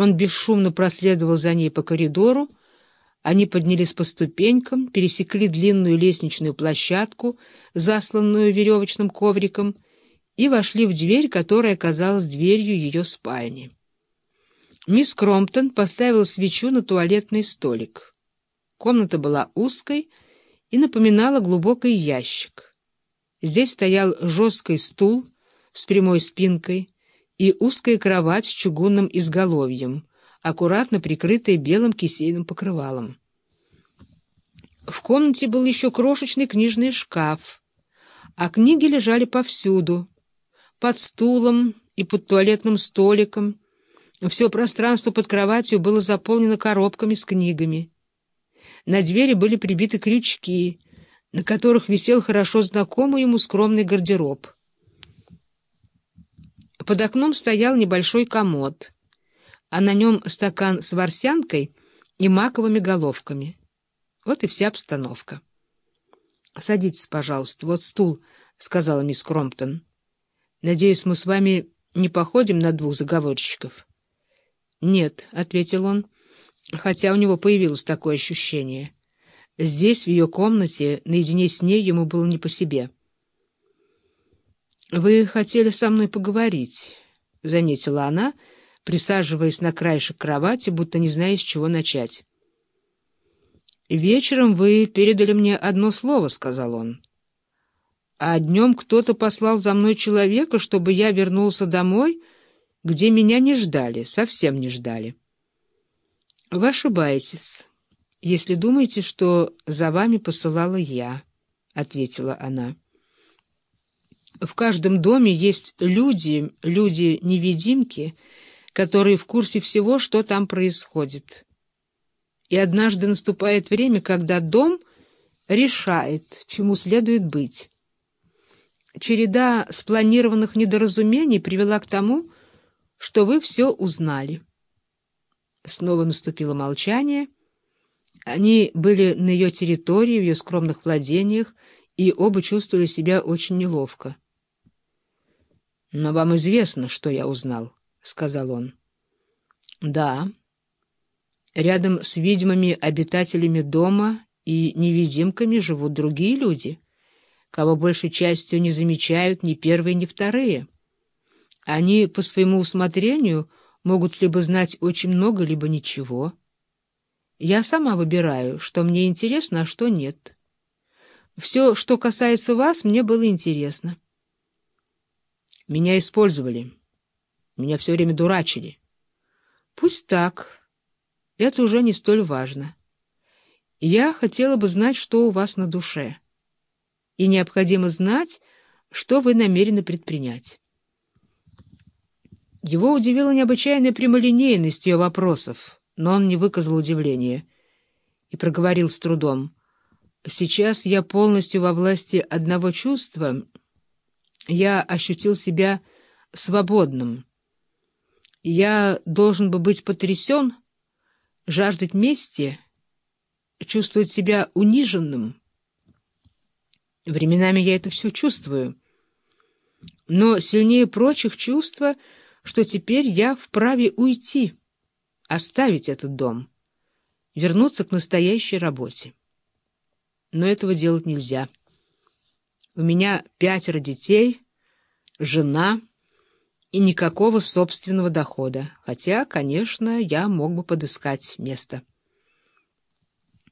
Он бесшумно проследовал за ней по коридору, они поднялись по ступенькам, пересекли длинную лестничную площадку, засланную веревочным ковриком, и вошли в дверь, которая оказалась дверью ее спальни. Мисс Кромптон поставила свечу на туалетный столик. Комната была узкой и напоминала глубокий ящик. Здесь стоял жесткий стул с прямой спинкой и узкая кровать с чугунным изголовьем — аккуратно прикрытая белым кисейным покрывалом. В комнате был еще крошечный книжный шкаф, а книги лежали повсюду, под стулом и под туалетным столиком. Все пространство под кроватью было заполнено коробками с книгами. На двери были прибиты крючки, на которых висел хорошо знакомый ему скромный гардероб. Под окном стоял небольшой комод — а на нем стакан с ворсянкой и маковыми головками. Вот и вся обстановка. — Садитесь, пожалуйста, вот стул, — сказала мисс Кромптон. — Надеюсь, мы с вами не походим на двух заговорщиков? — Нет, — ответил он, хотя у него появилось такое ощущение. Здесь, в ее комнате, наедине с ней ему было не по себе. — Вы хотели со мной поговорить, — заметила она, — присаживаясь на краешек кровати, будто не зная, с чего начать. «Вечером вы передали мне одно слово», — сказал он. «А днем кто-то послал за мной человека, чтобы я вернулся домой, где меня не ждали, совсем не ждали». «Вы ошибаетесь, если думаете, что за вами посылала я», — ответила она. «В каждом доме есть люди, люди-невидимки, — которые в курсе всего, что там происходит. И однажды наступает время, когда дом решает, чему следует быть. Череда спланированных недоразумений привела к тому, что вы все узнали. Снова наступило молчание. Они были на ее территории, в ее скромных владениях, и оба чувствовали себя очень неловко. «Но вам известно, что я узнал». — сказал он. — Да. Рядом с ведьмами-обитателями дома и невидимками живут другие люди, кого большей частью не замечают ни первые, ни вторые. Они по своему усмотрению могут либо знать очень много, либо ничего. Я сама выбираю, что мне интересно, а что нет. Все, что касается вас, мне было интересно. Меня использовали. Меня все время дурачили. Пусть так. Это уже не столь важно. Я хотела бы знать, что у вас на душе. И необходимо знать, что вы намерены предпринять. Его удивила необычайная прямолинейность ее вопросов, но он не выказал удивления и проговорил с трудом. «Сейчас я полностью во власти одного чувства. Я ощутил себя свободным». Я должен бы быть потрясен, жаждать мести, чувствовать себя униженным. Временами я это все чувствую. Но сильнее прочих чувства, что теперь я вправе уйти, оставить этот дом, вернуться к настоящей работе. Но этого делать нельзя. У меня пятеро детей, жена — и никакого собственного дохода, хотя, конечно, я мог бы подыскать место.